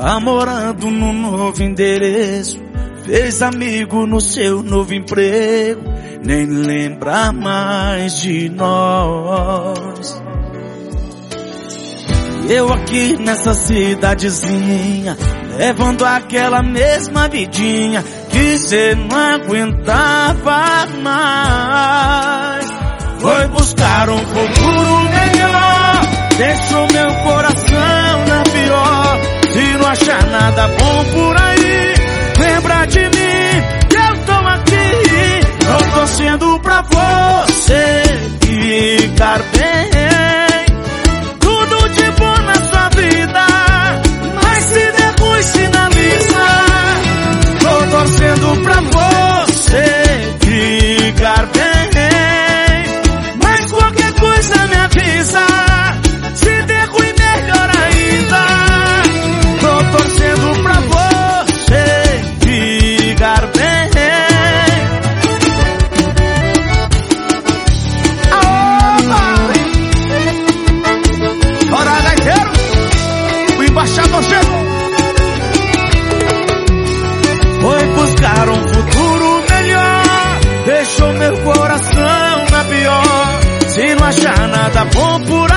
Tá morando no novo endereço. Fez amigo no seu novo emprego. Nem lembra mais de nós. Eu aqui nessa cidadezinha, levando aquela mesma vidinha que cê não aguentava mais. Foi buscar um futuro melhor, deixou por para um futuro melhor. Deixou meu coração na pior. Se não achar nada bom por